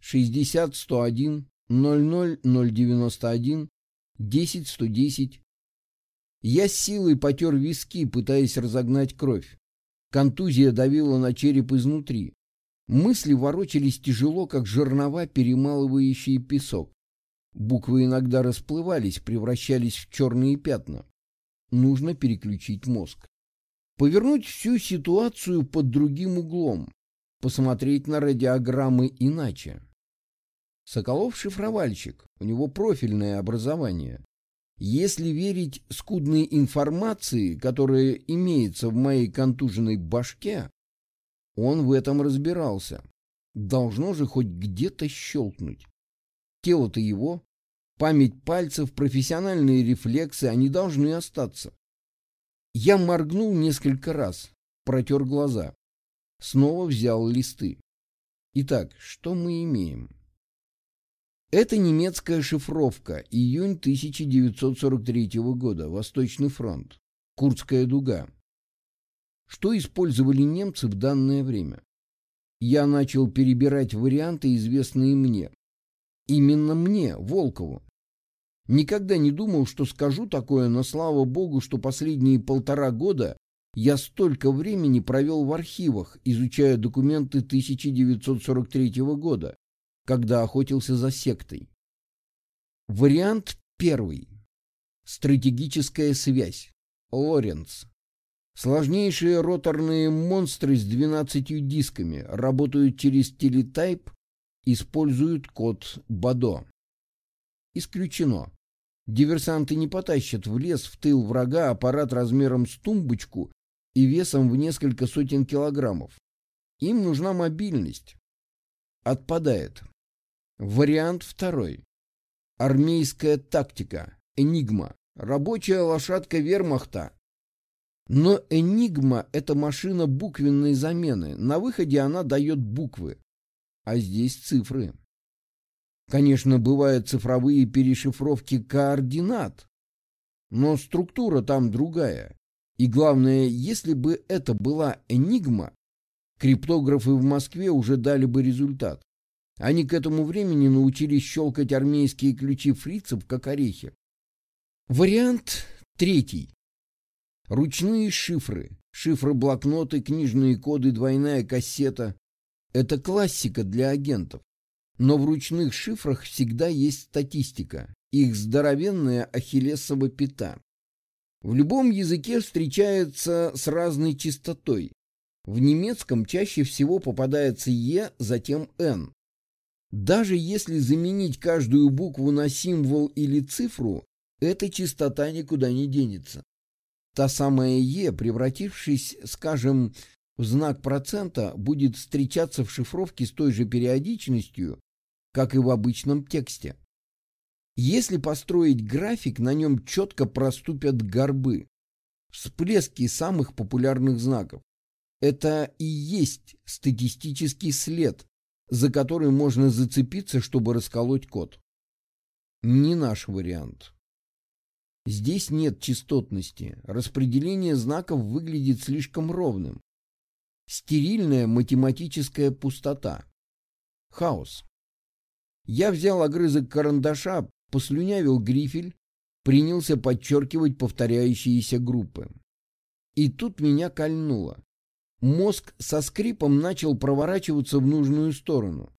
60 101 00 091 10 110. Я с силой потер виски, пытаясь разогнать кровь. Контузия давила на череп изнутри. Мысли ворочались тяжело, как жернова, перемалывающие песок. Буквы иногда расплывались, превращались в черные пятна. Нужно переключить мозг. Повернуть всю ситуацию под другим углом. Посмотреть на радиограммы иначе. Соколов шифровальщик, у него профильное образование. Если верить скудной информации, которая имеется в моей контуженной башке, он в этом разбирался. Должно же хоть где-то щелкнуть. Тело-то его, память пальцев, профессиональные рефлексы, они должны остаться. Я моргнул несколько раз, протер глаза. Снова взял листы. Итак, что мы имеем? Это немецкая шифровка, июнь 1943 года, Восточный фронт, Курдская дуга. Что использовали немцы в данное время? Я начал перебирать варианты, известные мне. Именно мне, Волкову. Никогда не думал, что скажу такое, но слава богу, что последние полтора года я столько времени провел в архивах, изучая документы 1943 года, когда охотился за сектой. Вариант первый. Стратегическая связь. Лоренц. Сложнейшие роторные монстры с 12 дисками работают через телетайп, используют код БАДО. Исключено. Диверсанты не потащат в лес в тыл врага аппарат размером с тумбочку и весом в несколько сотен килограммов. Им нужна мобильность. Отпадает. Вариант второй. Армейская тактика. Энигма. Рабочая лошадка вермахта. Но Энигма — это машина буквенной замены. На выходе она дает буквы. А здесь цифры. Конечно, бывают цифровые перешифровки координат. Но структура там другая. И главное, если бы это была Энигма, криптографы в Москве уже дали бы результат. Они к этому времени научились щелкать армейские ключи фрицев, как орехи. Вариант третий. Ручные шифры, шифры-блокноты, книжные коды, двойная кассета. Это классика для агентов. Но в ручных шифрах всегда есть статистика, их здоровенная ахиллесова пята. В любом языке встречается с разной частотой. В немецком чаще всего попадается «е», затем «н». Даже если заменить каждую букву на символ или цифру, эта частота никуда не денется. Та самая «е», превратившись, скажем, в знак процента, будет встречаться в шифровке с той же периодичностью, как и в обычном тексте. Если построить график, на нем четко проступят горбы, всплески самых популярных знаков. Это и есть статистический след, за который можно зацепиться, чтобы расколоть код. Не наш вариант. Здесь нет частотности, распределение знаков выглядит слишком ровным. Стерильная математическая пустота. Хаос. Я взял огрызок карандаша, послюнявил грифель, принялся подчеркивать повторяющиеся группы. И тут меня кольнуло. Мозг со скрипом начал проворачиваться в нужную сторону.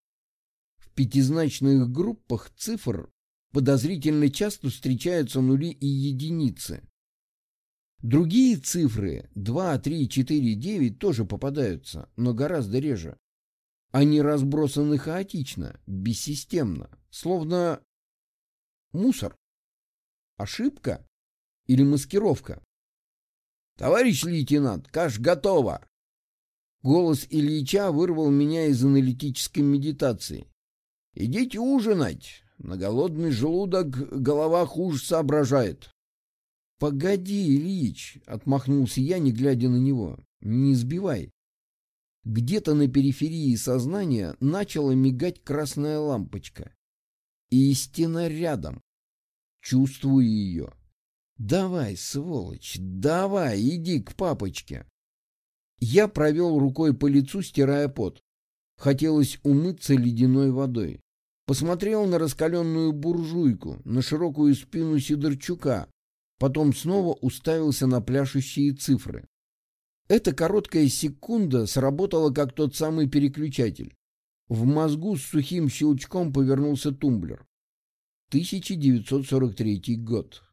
В пятизначных группах цифр подозрительно часто встречаются нули и единицы. Другие цифры 2, 3, 4, 9 тоже попадаются, но гораздо реже. Они разбросаны хаотично, бессистемно, словно мусор. Ошибка или маскировка? «Товарищ лейтенант, каш готова!» Голос Ильича вырвал меня из аналитической медитации. «Идите ужинать. На голодный желудок голова хуже соображает». «Погоди, Ильич!» — отмахнулся я, не глядя на него. «Не сбивай». Где-то на периферии сознания начала мигать красная лампочка. Истина рядом. Чувствую ее. «Давай, сволочь, давай, иди к папочке!» Я провел рукой по лицу, стирая пот. Хотелось умыться ледяной водой. Посмотрел на раскаленную буржуйку, на широкую спину Сидорчука, потом снова уставился на пляшущие цифры. Эта короткая секунда сработала как тот самый переключатель. В мозгу с сухим щелчком повернулся тумблер. 1943 год.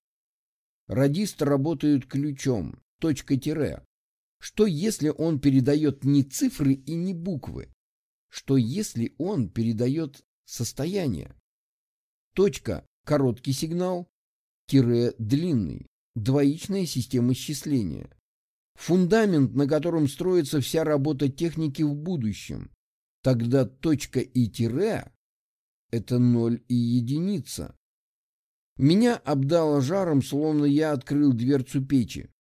Радисты работают ключом, точка-тире. Что если он передает не цифры и не буквы? Что если он передает состояние? Точка – короткий сигнал, тире – длинный, двоичная система счисления. Фундамент, на котором строится вся работа техники в будущем. Тогда точка и тире – это ноль и единица. Меня обдало жаром, словно я открыл дверцу печи.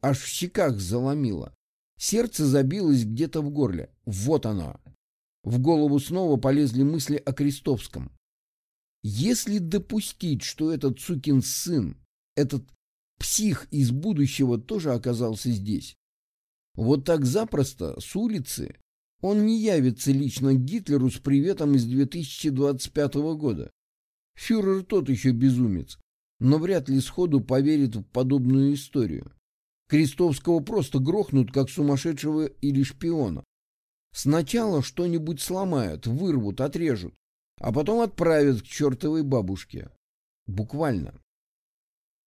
Аж в щеках заломило. Сердце забилось где-то в горле. Вот оно. В голову снова полезли мысли о Крестовском. Если допустить, что этот сукин сын, этот псих из будущего тоже оказался здесь, вот так запросто, с улицы, он не явится лично Гитлеру с приветом из 2025 года. Фюрер тот еще безумец, но вряд ли сходу поверит в подобную историю. Крестовского просто грохнут, как сумасшедшего или шпиона. Сначала что-нибудь сломают, вырвут, отрежут, а потом отправят к чертовой бабушке. Буквально.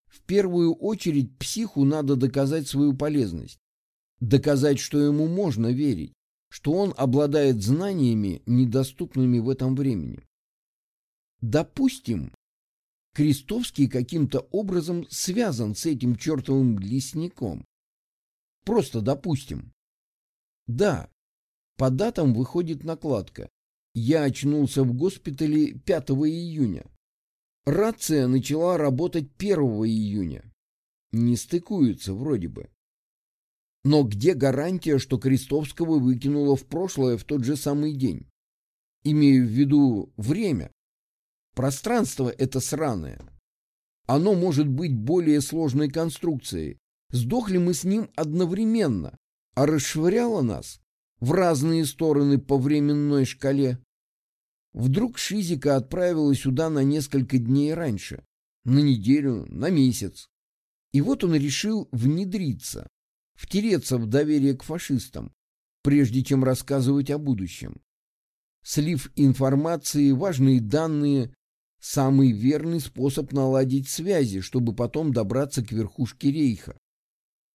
В первую очередь психу надо доказать свою полезность. Доказать, что ему можно верить, что он обладает знаниями, недоступными в этом времени. Допустим, Крестовский каким-то образом связан с этим чертовым лесником. Просто допустим. Да, по датам выходит накладка. Я очнулся в госпитале 5 июня. Рация начала работать 1 июня. Не стыкуются вроде бы. Но где гарантия, что Крестовского выкинуло в прошлое в тот же самый день? Имею в виду время. Пространство это сраное. Оно может быть более сложной конструкцией. Сдохли мы с ним одновременно, а расшвыряло нас в разные стороны по временной шкале. Вдруг Шизика отправила сюда на несколько дней раньше, на неделю, на месяц. И вот он решил внедриться, втереться в доверие к фашистам, прежде чем рассказывать о будущем. Слив информации, важные данные, самый верный способ наладить связи, чтобы потом добраться к верхушке рейха.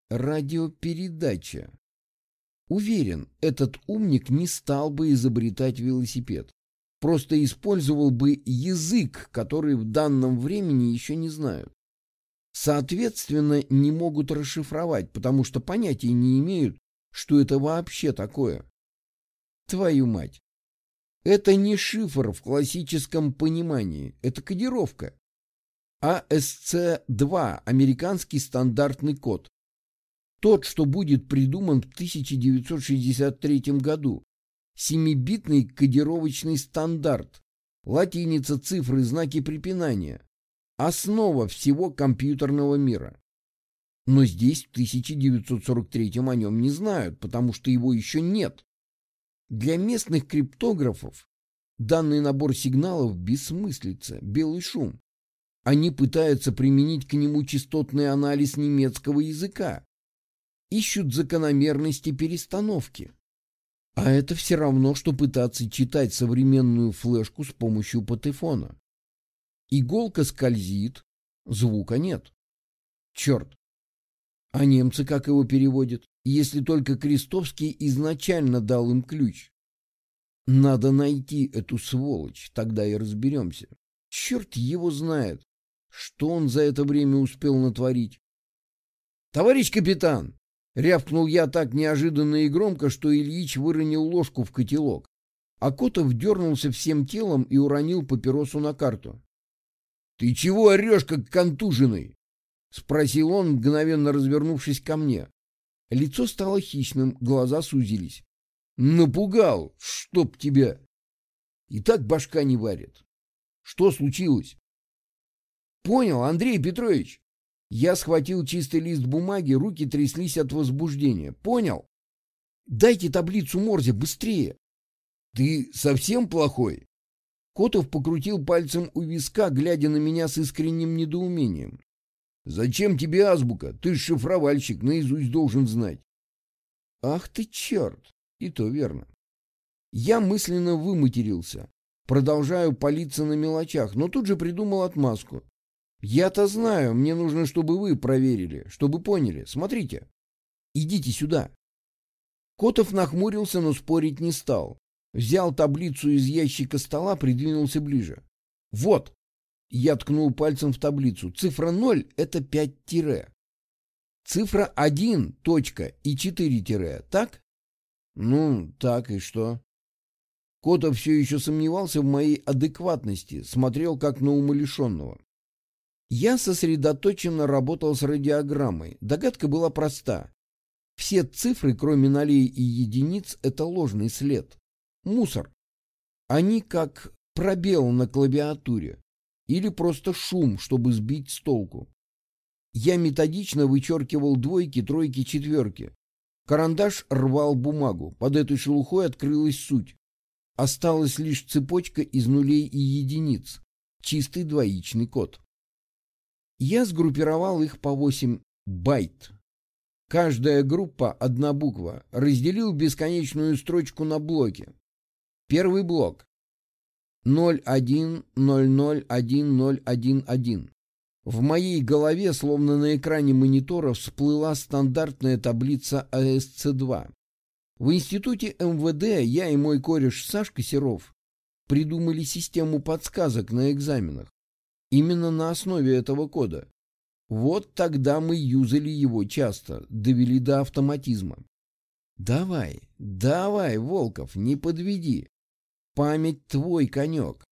Радиопередача. Уверен, этот умник не стал бы изобретать велосипед. Просто использовал бы язык, который в данном времени еще не знают. Соответственно, не могут расшифровать, потому что понятия не имеют, что это вообще такое. Твою мать. Это не шифр в классическом понимании, это кодировка. АСЦ-2 – американский стандартный код. Тот, что будет придуман в 1963 году. Семибитный кодировочный стандарт. Латиница, цифры, знаки препинания. Основа всего компьютерного мира. Но здесь в 1943 о нем не знают, потому что его еще нет. Для местных криптографов данный набор сигналов бессмыслица, белый шум. Они пытаются применить к нему частотный анализ немецкого языка. Ищут закономерности перестановки. А это все равно, что пытаться читать современную флешку с помощью патефона. Иголка скользит, звука нет. Черт. А немцы как его переводят? если только Крестовский изначально дал им ключ. Надо найти эту сволочь, тогда и разберемся. Черт его знает, что он за это время успел натворить. «Товарищ капитан!» — рявкнул я так неожиданно и громко, что Ильич выронил ложку в котелок. А Котов дернулся всем телом и уронил папиросу на карту. «Ты чего орешь, как контуженный?» — спросил он, мгновенно развернувшись ко мне. Лицо стало хищным, глаза сузились. Напугал, чтоб тебя. И так башка не варит. Что случилось? Понял, Андрей Петрович. Я схватил чистый лист бумаги, руки тряслись от возбуждения. Понял? Дайте таблицу Морзе быстрее. Ты совсем плохой? Котов покрутил пальцем у виска, глядя на меня с искренним недоумением. «Зачем тебе азбука? Ты шифровальщик, наизусть должен знать». «Ах ты черт!» И то верно. Я мысленно выматерился. Продолжаю палиться на мелочах, но тут же придумал отмазку. Я-то знаю, мне нужно, чтобы вы проверили, чтобы поняли. Смотрите. Идите сюда. Котов нахмурился, но спорить не стал. Взял таблицу из ящика стола, придвинулся ближе. Вот. Я ткнул пальцем в таблицу. Цифра 0 — это 5 тире. Цифра 1, точка и 4 тире, так? Ну, так и что? Котов все еще сомневался в моей адекватности, смотрел как на умалишенного. Я сосредоточенно работал с радиограммой. Догадка была проста. Все цифры, кроме нолей и единиц, это ложный след. Мусор. Они как пробел на клавиатуре. Или просто шум, чтобы сбить с толку. Я методично вычеркивал двойки, тройки, четверки. Карандаш рвал бумагу. Под этой шелухой открылась суть. Осталась лишь цепочка из нулей и единиц. Чистый двоичный код. Я сгруппировал их по 8 байт. Каждая группа — одна буква. Разделил бесконечную строчку на блоки. Первый блок. 01001011. В моей голове, словно на экране монитора, всплыла стандартная таблица АСЦ-2. В институте МВД я и мой кореш Сашка Серов придумали систему подсказок на экзаменах. Именно на основе этого кода. Вот тогда мы юзали его часто, довели до автоматизма. Давай, давай, Волков, не подведи. Память твой конек.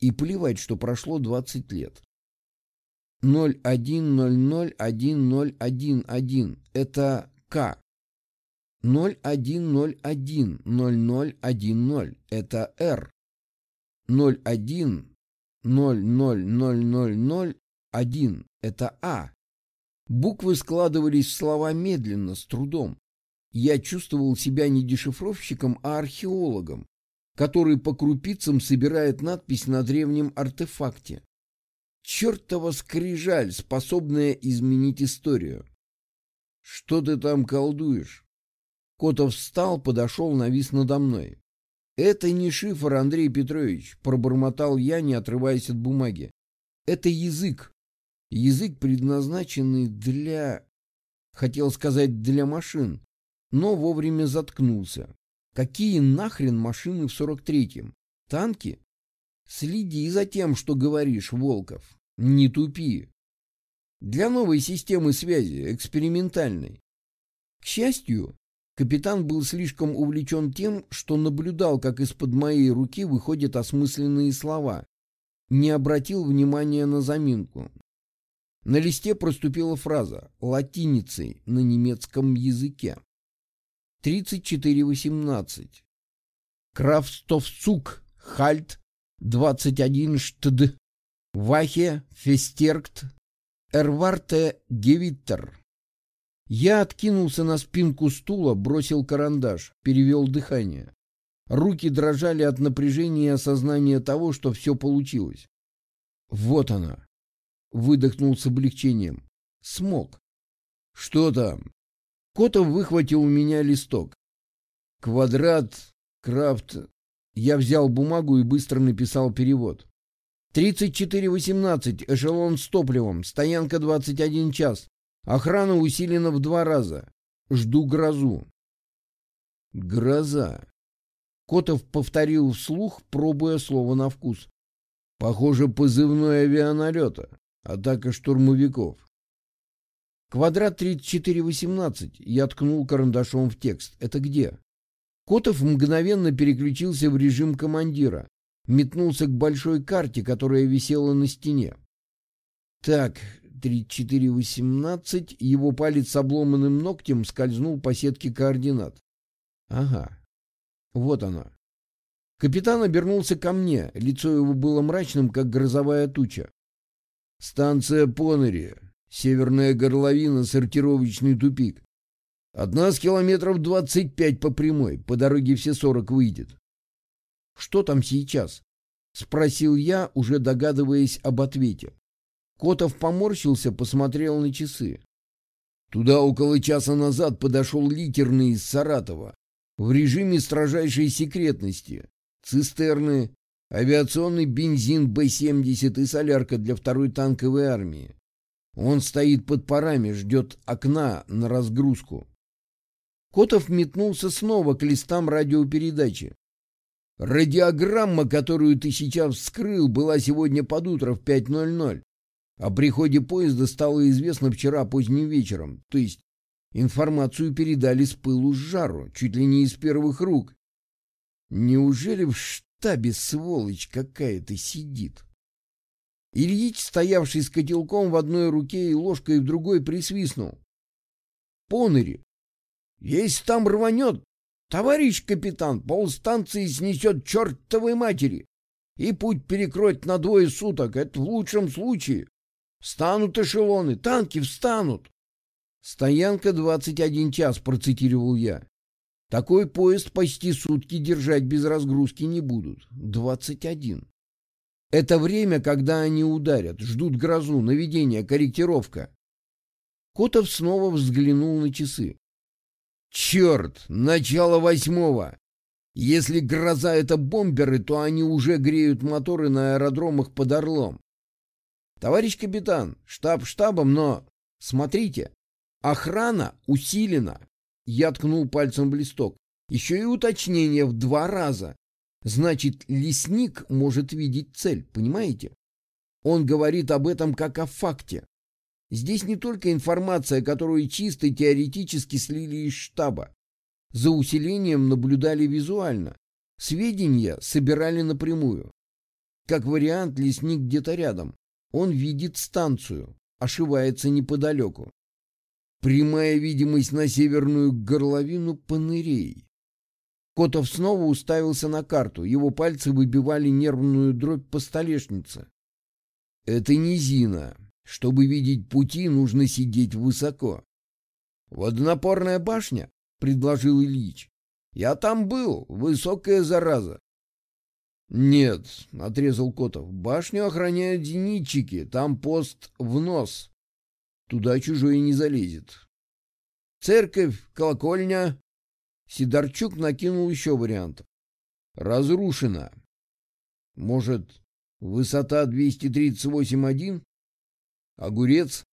И плевать, что прошло 20 лет. 0100111 — это К. 01010010 — это Р. 01 00001 — это А. Буквы складывались в слова медленно, с трудом. Я чувствовал себя не дешифровщиком, а археологом, который по крупицам собирает надпись на древнем артефакте. Чертова скрижаль, способная изменить историю. Что ты там колдуешь? Котов встал, подошел, навис надо мной. Это не шифр, Андрей Петрович, пробормотал я, не отрываясь от бумаги. Это язык. Язык, предназначенный для... Хотел сказать для машин, но вовремя заткнулся. Какие нахрен машины в сорок третьем? Танки? Следи за тем, что говоришь, Волков. Не тупи. Для новой системы связи, экспериментальной. К счастью, капитан был слишком увлечен тем, что наблюдал, как из-под моей руки выходят осмысленные слова. Не обратил внимания на заминку. На листе проступила фраза латиницей на немецком языке. 34.18. Крафстовцук, Хальт, 21 штд. Вахе Фестеркт Эрварте Гевиттер. Я откинулся на спинку стула, бросил карандаш, перевел дыхание. Руки дрожали от напряжения и осознания того, что все получилось. Вот она. Выдохнул с облегчением. Смог. Что там? Котов выхватил у меня листок. Квадрат, крафт. Я взял бумагу и быстро написал перевод. 34.18, эшелон с топливом, стоянка 21 час. Охрана усилена в два раза. Жду грозу. Гроза. Котов повторил вслух, пробуя слово на вкус. Похоже, позывной авианалета. Атака штурмовиков. Квадрат 3418. Я ткнул карандашом в текст. Это где? Котов мгновенно переключился в режим командира метнулся к большой карте, которая висела на стене. Так, 3418, его палец с обломанным ногтем скользнул по сетке координат. Ага, вот она. Капитан обернулся ко мне, лицо его было мрачным, как грозовая туча. Станция Понери, северная горловина, сортировочный тупик. От нас километров двадцать пять по прямой, по дороге все сорок выйдет. Что там сейчас? Спросил я, уже догадываясь об ответе. Котов поморщился, посмотрел на часы. Туда около часа назад подошел литерный из Саратова в режиме строжайшей секретности. Цистерны, авиационный бензин Б-70 и солярка для второй танковой армии. Он стоит под парами, ждет окна на разгрузку. Котов метнулся снова к листам радиопередачи. Радиограмма, которую ты сейчас вскрыл, была сегодня под утро в 5.00. О приходе поезда стало известно вчера поздним вечером. То есть информацию передали с пылу с жару, чуть ли не из первых рук. Неужели в штабе сволочь какая-то сидит? Ильич, стоявший с котелком в одной руке и ложкой в другой, присвистнул. Понери, если там рванет, товарищ капитан, полстанции снесет чертовой матери, и путь перекроет на двое суток, это в лучшем случае. Встанут эшелоны, танки встанут. Стоянка 21 час, процитировал я. Такой поезд почти сутки держать без разгрузки не будут. 21. Это время, когда они ударят, ждут грозу, наведение, корректировка. Котов снова взглянул на часы. Черт, начало восьмого. Если гроза — это бомберы, то они уже греют моторы на аэродромах под Орлом. Товарищ капитан, штаб штабом, но... Смотрите, охрана усилена. Я ткнул пальцем в листок. Еще и уточнение в два раза. Значит, лесник может видеть цель, понимаете? Он говорит об этом как о факте. Здесь не только информация, которую чисто теоретически слили из штаба. За усилением наблюдали визуально. Сведения собирали напрямую. Как вариант, лесник где-то рядом. Он видит станцию, ошивается неподалеку. Прямая видимость на северную горловину Панырей. Котов снова уставился на карту. Его пальцы выбивали нервную дробь по столешнице. Это низина. Чтобы видеть пути, нужно сидеть высоко. «Водонапорная башня?» — предложил Ильич. «Я там был. Высокая зараза. «Нет», — отрезал Котов, — «башню охраняют зенитчики, там пост в нос. Туда чужой не залезет». «Церковь, колокольня...» Сидорчук накинул еще вариантов. «Разрушена. Может, высота 238,1? Огурец?»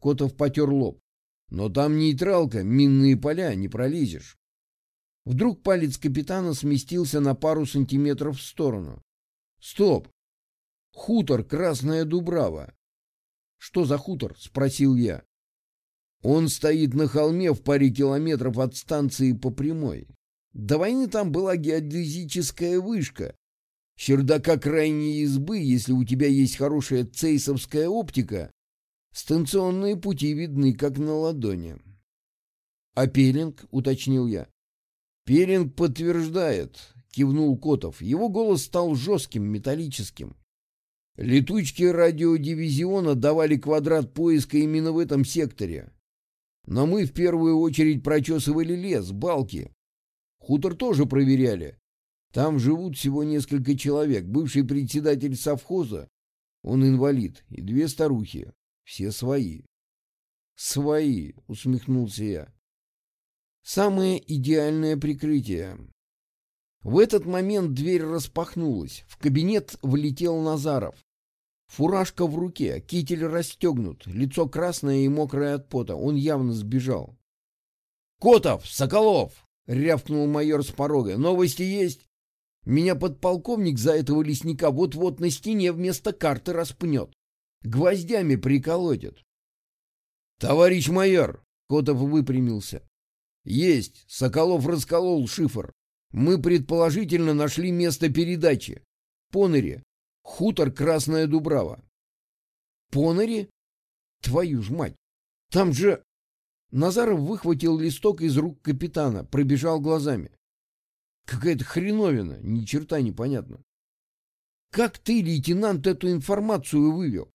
Котов потер лоб. «Но там нейтралка, минные поля, не пролезешь». Вдруг палец капитана сместился на пару сантиметров в сторону. «Стоп! Хутор Красная Дубрава!» «Что за хутор?» — спросил я. «Он стоит на холме в паре километров от станции по прямой. До войны там была геодезическая вышка. Чердака крайней избы, если у тебя есть хорошая цейсовская оптика, станционные пути видны как на ладони». «А пелинг?» — уточнил я. Перинг подтверждает, кивнул Котов. Его голос стал жестким, металлическим. Летучки радиодивизиона давали квадрат поиска именно в этом секторе. Но мы в первую очередь прочесывали лес, балки. Хутор тоже проверяли. Там живут всего несколько человек. Бывший председатель совхоза, он инвалид, и две старухи. Все свои. «Свои», — усмехнулся я. Самое идеальное прикрытие. В этот момент дверь распахнулась. В кабинет влетел Назаров. Фуражка в руке, китель расстегнут, лицо красное и мокрое от пота. Он явно сбежал. «Котов! Соколов!» — рявкнул майор с порога. «Новости есть?» Меня подполковник за этого лесника вот-вот на стене вместо карты распнет. Гвоздями приколотит. «Товарищ майор!» — Котов выпрямился. Есть. Соколов расколол шифр. Мы предположительно нашли место передачи. Понере. Хутор Красная Дубрава. Понере? Твою ж мать. Там же... Назаров выхватил листок из рук капитана, пробежал глазами. Какая-то хреновина, ни черта непонятно. Как ты, лейтенант, эту информацию вывел?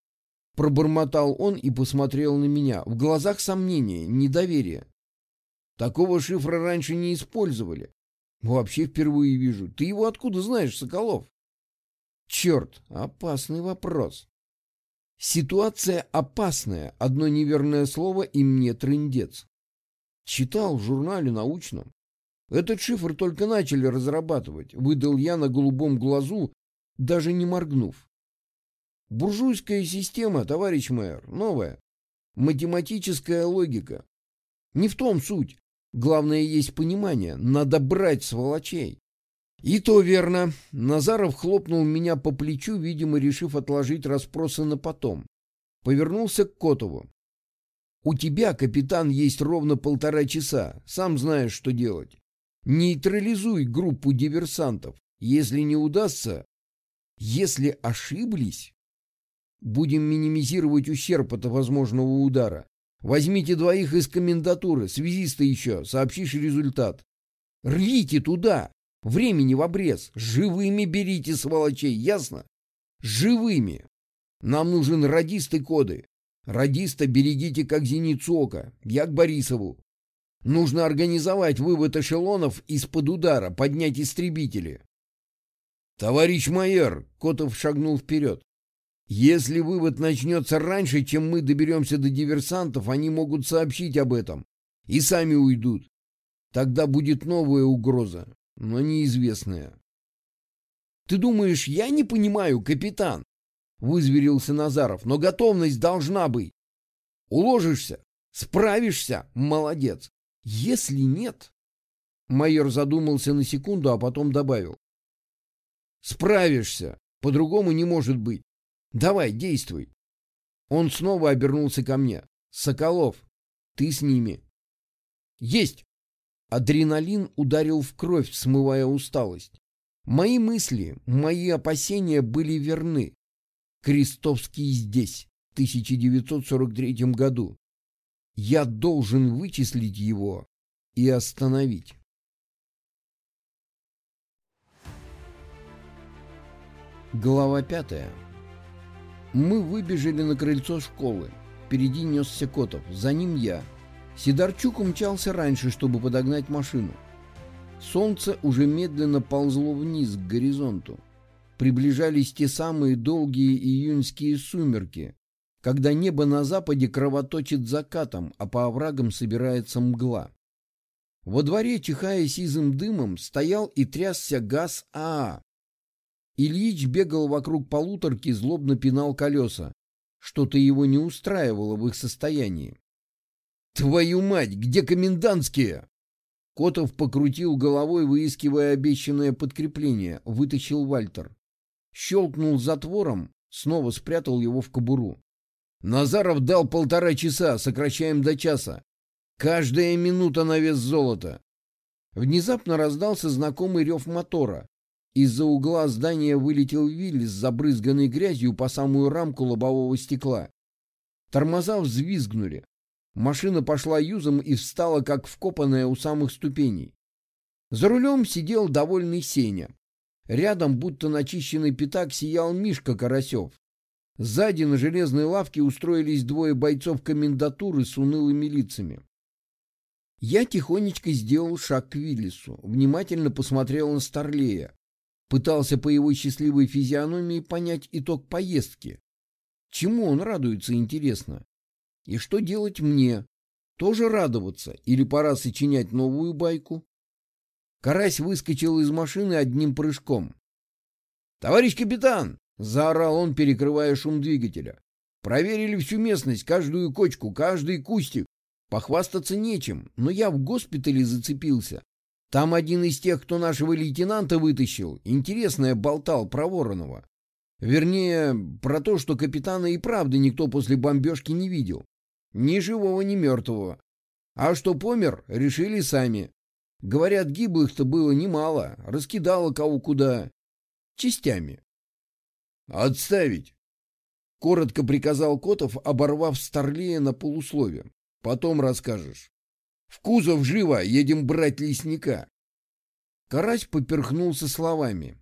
Пробормотал он и посмотрел на меня. В глазах сомнения, недоверие. Такого шифра раньше не использовали. Вообще впервые вижу. Ты его откуда знаешь, Соколов? Черт, опасный вопрос. Ситуация опасная. Одно неверное слово и мне трындец. Читал в журнале научном. Этот шифр только начали разрабатывать, выдал я на голубом глазу, даже не моргнув. Буржуйская система, товарищ мэр, новая. Математическая логика. Не в том суть. Главное есть понимание. Надо брать сволочей. И то верно. Назаров хлопнул меня по плечу, видимо, решив отложить расспросы на потом. Повернулся к Котову. У тебя, капитан, есть ровно полтора часа. Сам знаешь, что делать. Нейтрализуй группу диверсантов. Если не удастся, если ошиблись, будем минимизировать ущерб от возможного удара. Возьмите двоих из комендатуры, связиста еще, сообщишь результат. Рвите туда, времени в обрез. Живыми берите сволочей, ясно? Живыми. Нам нужен радист и коды. Радиста берегите как зеницу ока. Я к Борисову. Нужно организовать вывод эшелонов из-под удара, поднять истребители. Товарищ майор, Котов шагнул вперед. Если вывод начнется раньше, чем мы доберемся до диверсантов, они могут сообщить об этом и сами уйдут. Тогда будет новая угроза, но неизвестная. «Ты думаешь, я не понимаю, капитан?» — вызверился Назаров. «Но готовность должна быть. Уложишься, справишься — молодец. Если нет... Майор задумался на секунду, а потом добавил. Справишься. По-другому не может быть. Давай, действуй. Он снова обернулся ко мне. Соколов, ты с ними. Есть! Адреналин ударил в кровь, смывая усталость. Мои мысли, мои опасения были верны. Крестовский здесь, в 1943 году. Я должен вычислить его и остановить. Глава пятая. Мы выбежали на крыльцо школы. Впереди несся Котов, за ним я. Сидорчук умчался раньше, чтобы подогнать машину. Солнце уже медленно ползло вниз к горизонту. Приближались те самые долгие июньские сумерки, когда небо на западе кровоточит закатом, а по оврагам собирается мгла. Во дворе, чихая сизым дымом, стоял и трясся газ АА. Ильич бегал вокруг полуторки, злобно пинал колеса. Что-то его не устраивало в их состоянии. «Твою мать, где комендантские?» Котов покрутил головой, выискивая обещанное подкрепление, вытащил Вальтер. Щелкнул затвором, снова спрятал его в кобуру. Назаров дал полтора часа, сокращаем до часа. Каждая минута на вес золота. Внезапно раздался знакомый рев мотора. Из-за угла здания вылетел Вилли с забрызганной грязью по самую рамку лобового стекла. Тормоза взвизгнули. Машина пошла юзом и встала, как вкопанная у самых ступеней. За рулем сидел довольный Сеня. Рядом, будто начищенный пятак, сиял Мишка Карасев. Сзади на железной лавке устроились двое бойцов комендатуры с унылыми лицами. Я тихонечко сделал шаг к Виллису, внимательно посмотрел на Старлея. Пытался по его счастливой физиономии понять итог поездки. Чему он радуется, интересно? И что делать мне? Тоже радоваться или пора сочинять новую байку? Карась выскочил из машины одним прыжком. «Товарищ капитан!» — заорал он, перекрывая шум двигателя. «Проверили всю местность, каждую кочку, каждый кустик. Похвастаться нечем, но я в госпитале зацепился. Там один из тех, кто нашего лейтенанта вытащил, интересное болтал про Воронова. Вернее, про то, что капитана и правда никто после бомбежки не видел. Ни живого, ни мертвого. А что помер, решили сами. Говорят, гиблых-то было немало, раскидало кого куда. Частями. «Отставить!» — коротко приказал Котов, оборвав Старлея на полуслове. «Потом расскажешь. В кузов живо, едем брать лесника!» Карась поперхнулся словами.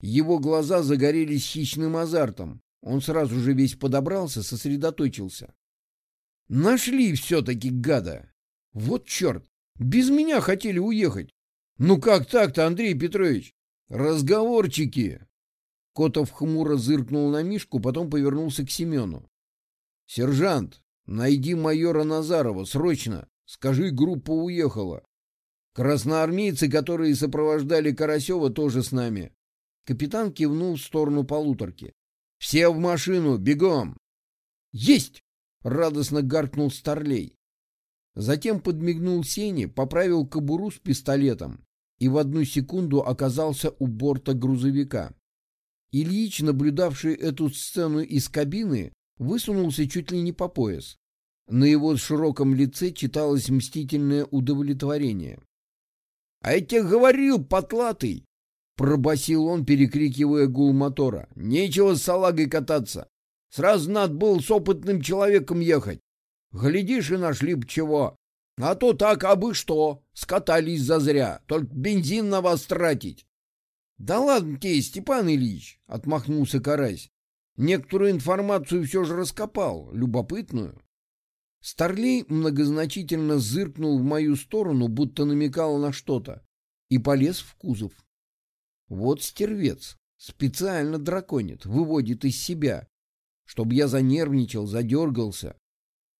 Его глаза загорелись хищным азартом. Он сразу же весь подобрался, сосредоточился. «Нашли все-таки гада! Вот черт! Без меня хотели уехать! Ну как так-то, Андрей Петрович? Разговорчики. Котов хмуро зыркнул на Мишку, потом повернулся к Семену. Сержант, найди майора Назарова, срочно. Скажи, группа уехала. Красноармейцы, которые сопровождали Карасева, тоже с нами. Капитан кивнул в сторону полуторки. «Все в машину! Бегом!» «Есть!» — радостно гаркнул Старлей. Затем подмигнул Сене, поправил кобуру с пистолетом и в одну секунду оказался у борта грузовика. Ильич, наблюдавший эту сцену из кабины, высунулся чуть ли не по пояс. На его широком лице читалось мстительное удовлетворение. — А я тебе говорил, потлатый! — пробасил он, перекрикивая гул мотора. — Нечего с салагой кататься. Сразу надо было с опытным человеком ехать. Глядишь, и нашли б чего. А то так, а бы что, скатались зазря, только бензин на вас тратить. — Да ладно тебе, Степан Ильич, — отмахнулся Карась. Некоторую информацию все же раскопал, любопытную. Старлей многозначительно зыркнул в мою сторону, будто намекал на что-то, и полез в кузов. Вот стервец, специально драконит, выводит из себя, чтобы я занервничал, задергался.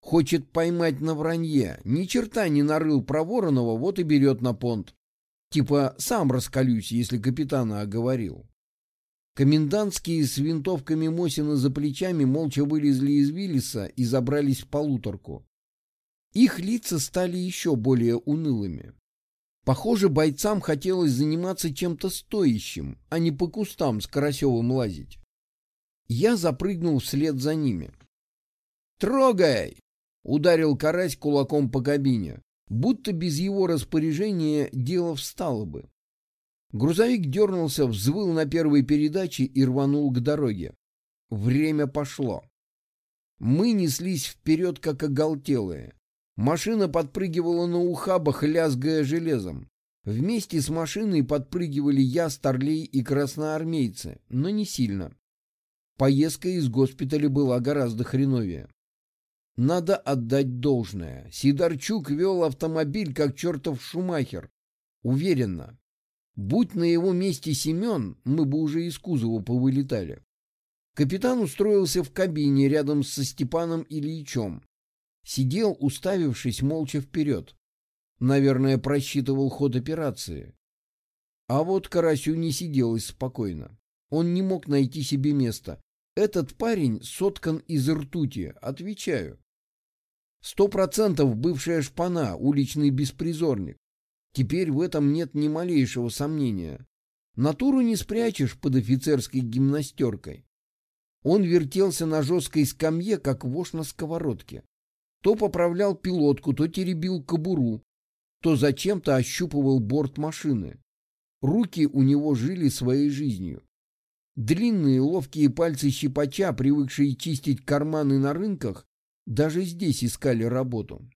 Хочет поймать на вранье, ни черта не нарыл про Воронова, вот и берет на понт. Типа сам раскалюсь, если капитана оговорил. Комендантские с винтовками Мосина за плечами молча вылезли из Виллиса и забрались в полуторку. Их лица стали еще более унылыми. Похоже, бойцам хотелось заниматься чем-то стоящим, а не по кустам с Карасевым лазить. Я запрыгнул вслед за ними. «Трогай!» — ударил Карась кулаком по кабине. Будто без его распоряжения дело встало бы. Грузовик дернулся, взвыл на первой передаче и рванул к дороге. Время пошло. Мы неслись вперед, как оголтелые. Машина подпрыгивала на ухабах, лязгая железом. Вместе с машиной подпрыгивали я, Старлей и красноармейцы, но не сильно. Поездка из госпиталя была гораздо хреновее. Надо отдать должное. Сидорчук вел автомобиль, как чертов шумахер. Уверенно. Будь на его месте Семен, мы бы уже из кузова повылетали. Капитан устроился в кабине рядом со Степаном Ильичем. Сидел, уставившись молча вперед. Наверное, просчитывал ход операции. А вот Карасю не сиделось спокойно. Он не мог найти себе места. Этот парень соткан из ртути, отвечаю. Сто процентов бывшая шпана, уличный беспризорник. Теперь в этом нет ни малейшего сомнения. Натуру не спрячешь под офицерской гимнастеркой. Он вертелся на жесткой скамье, как вошь на сковородке. То поправлял пилотку, то теребил кобуру, то зачем-то ощупывал борт машины. Руки у него жили своей жизнью. Длинные ловкие пальцы щипача, привыкшие чистить карманы на рынках, даже здесь искали работу.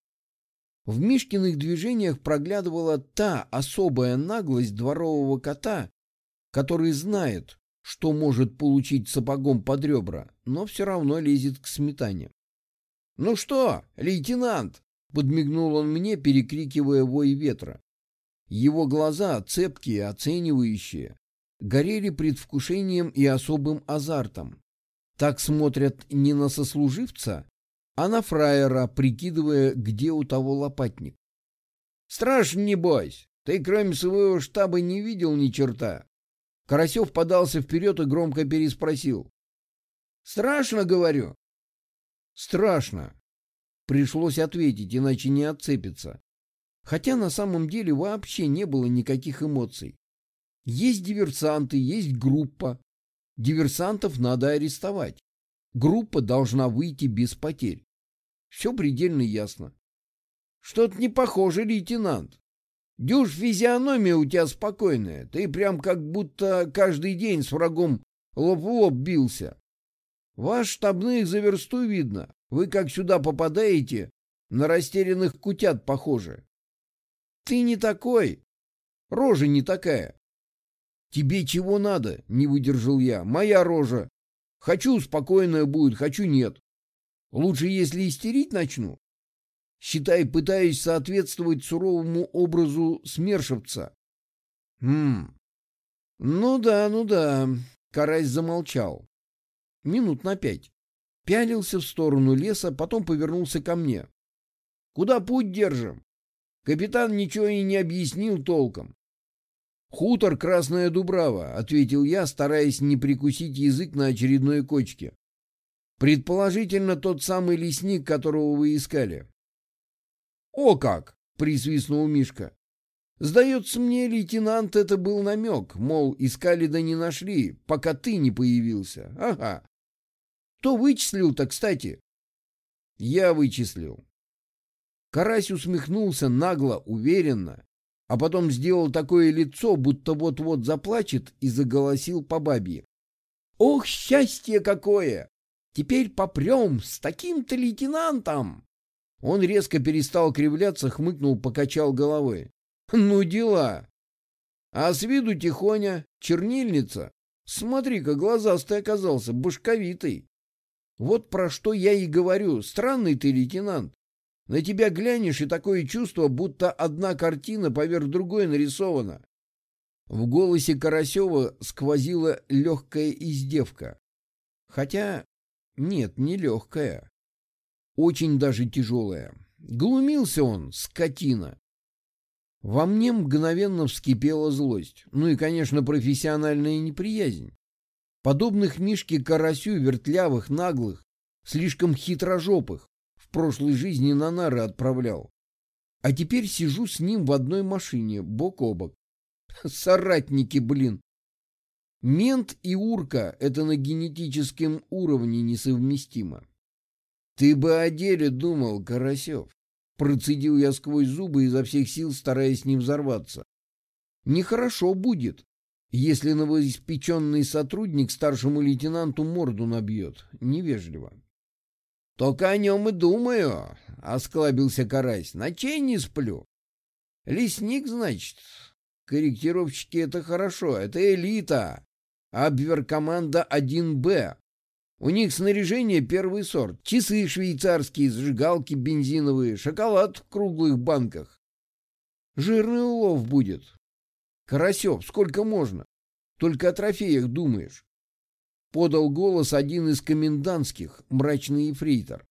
В Мишкиных движениях проглядывала та особая наглость дворового кота, который знает, что может получить сапогом под ребра, но все равно лезет к сметане. «Ну что, лейтенант?» — подмигнул он мне, перекрикивая вой ветра. Его глаза, цепкие, оценивающие, горели предвкушением и особым азартом. Так смотрят не на сослуживца, а на фраера, прикидывая, где у того лопатник. «Страшно, не бойся, ты кроме своего штаба не видел ни черта». Карасев подался вперед и громко переспросил. «Страшно, говорю?» «Страшно». Пришлось ответить, иначе не отцепится. Хотя на самом деле вообще не было никаких эмоций. Есть диверсанты, есть группа. Диверсантов надо арестовать. Группа должна выйти без потерь. Все предельно ясно. Что-то не похоже, лейтенант. Дюж физиономия у тебя спокойная. Ты прям как будто каждый день с врагом лоб в лоб бился. Ваш штабных за версту видно. Вы как сюда попадаете, на растерянных кутят похожи. Ты не такой. Рожа не такая. Тебе чего надо? Не выдержал я. Моя рожа. Хочу спокойная будет, хочу нет. Лучше, если истерить начну. Считай, пытаюсь соответствовать суровому образу смершевца, Хм. Ну да, ну да. Карась замолчал. Минут на пять. Пялился в сторону леса, потом повернулся ко мне. Куда путь держим? Капитан ничего и не объяснил толком. «Хутор Красная Дубрава», — ответил я, стараясь не прикусить язык на очередной кочке. «Предположительно, тот самый лесник, которого вы искали». «О как!» — присвистнул Мишка. «Сдается мне, лейтенант, это был намек, мол, искали да не нашли, пока ты не появился. Ага. Кто вычислил-то, кстати?» «Я вычислил». Карась усмехнулся нагло, уверенно, а потом сделал такое лицо, будто вот-вот заплачет, и заголосил по бабье. «Ох, счастье какое! Теперь попрем с таким-то лейтенантом!» Он резко перестал кривляться, хмыкнул, покачал головой. «Ну дела! А с виду тихоня, чернильница. Смотри-ка, глазастый оказался, башковитый. Вот про что я и говорю, странный ты лейтенант. На тебя глянешь, и такое чувство, будто одна картина поверх другой нарисована. В голосе Карасева сквозила легкая издевка. Хотя, нет, не легкая. Очень даже тяжелая. Глумился он, скотина. Во мне мгновенно вскипела злость. Ну и, конечно, профессиональная неприязнь. Подобных Мишке Карасю, вертлявых, наглых, слишком хитрожопых, в прошлой жизни на нары отправлял. А теперь сижу с ним в одной машине, бок о бок. Соратники, блин. Мент и урка — это на генетическом уровне несовместимо. Ты бы о деле думал, Карасев. Процедил я сквозь зубы изо всех сил, стараясь не взорваться. Нехорошо будет, если новоиспеченный сотрудник старшему лейтенанту морду набьет. Невежливо. — Только о нем и думаю, — осклабился Карась. — Ночей не сплю. — Лесник, значит? Корректировщики — это хорошо, это элита. Абверкоманда 1Б. У них снаряжение первый сорт. Часы швейцарские, зажигалки бензиновые, шоколад в круглых банках. Жирный улов будет. Карасев, сколько можно? Только о трофеях думаешь подал голос один из комендантских, мрачный ефрейтор.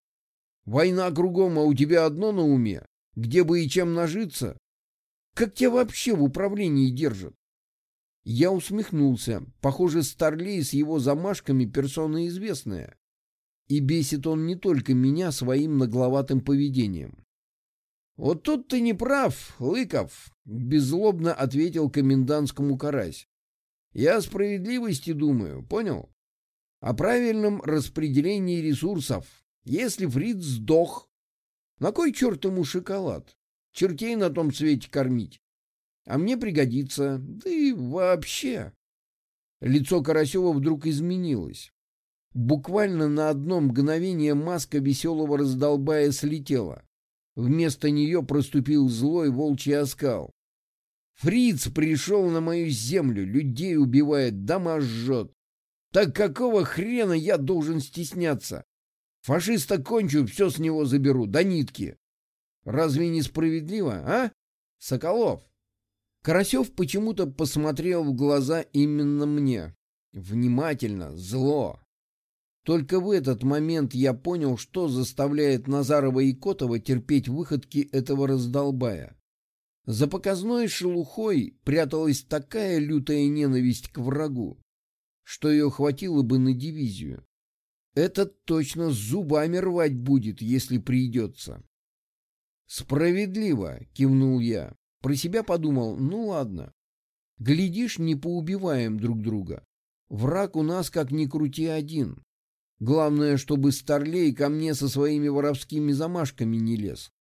«Война кругом, а у тебя одно на уме? Где бы и чем нажиться? Как тебя вообще в управлении держат?» Я усмехнулся. Похоже, Старлей с его замашками персона известная. И бесит он не только меня своим нагловатым поведением. «Вот тут ты не прав, Лыков», — беззлобно ответил комендантскому карась. «Я о справедливости думаю, понял? О правильном распределении ресурсов. Если Фриц сдох, на кой черт ему шоколад? Чертей на том свете кормить. А мне пригодится, да и вообще. Лицо Карасева вдруг изменилось. Буквально на одно мгновение маска веселого раздолбая слетела. Вместо нее проступил злой волчий оскал. Фриц пришел на мою землю, людей убивает, дома жжет. Так какого хрена я должен стесняться? Фашиста кончу, все с него заберу, до нитки. Разве не справедливо, а, Соколов? Карасев почему-то посмотрел в глаза именно мне. Внимательно, зло. Только в этот момент я понял, что заставляет Назарова и Котова терпеть выходки этого раздолбая. За показной шелухой пряталась такая лютая ненависть к врагу, что ее хватило бы на дивизию. Этот точно зубами рвать будет, если придется. «Справедливо», — кивнул я. Про себя подумал, ну ладно. Глядишь, не поубиваем друг друга. Враг у нас, как ни крути, один. Главное, чтобы Старлей ко мне со своими воровскими замашками не лез.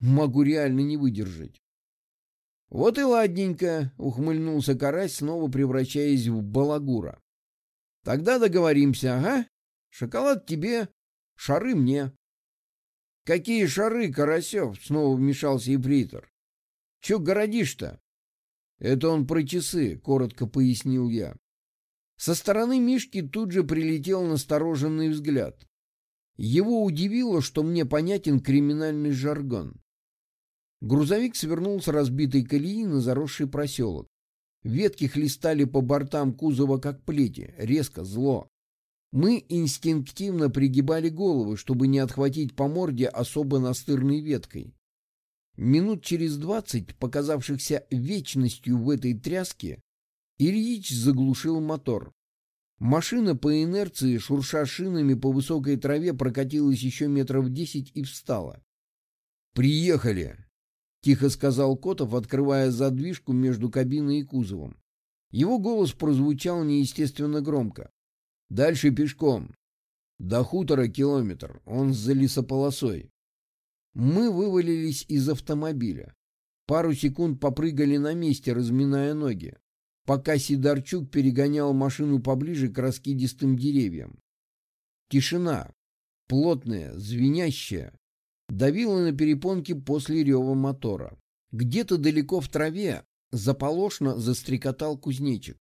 Могу реально не выдержать. «Вот и ладненько», — ухмыльнулся карась, снова превращаясь в балагура. Тогда договоримся, ага? Шоколад тебе, шары мне. Какие шары, Карасев? Снова вмешался ефрейтор. Че городишь-то? Это он про часы, коротко пояснил я. Со стороны Мишки тут же прилетел настороженный взгляд. Его удивило, что мне понятен криминальный жаргон. Грузовик свернул с разбитой колеи на заросший проселок. Ветки хлестали по бортам кузова, как плети, резко, зло. Мы инстинктивно пригибали головы, чтобы не отхватить по морде особо настырной веткой. Минут через двадцать, показавшихся вечностью в этой тряске, Ильич заглушил мотор. Машина по инерции, шурша шинами по высокой траве, прокатилась еще метров десять и встала. «Приехали!» — тихо сказал Котов, открывая задвижку между кабиной и кузовом. Его голос прозвучал неестественно громко. «Дальше пешком. До хутора километр, он за лесополосой». Мы вывалились из автомобиля. Пару секунд попрыгали на месте, разминая ноги пока Сидорчук перегонял машину поближе к раскидистым деревьям. Тишина, плотная, звенящая, давила на перепонки после рева мотора. Где-то далеко в траве заполошно застрекотал кузнечик.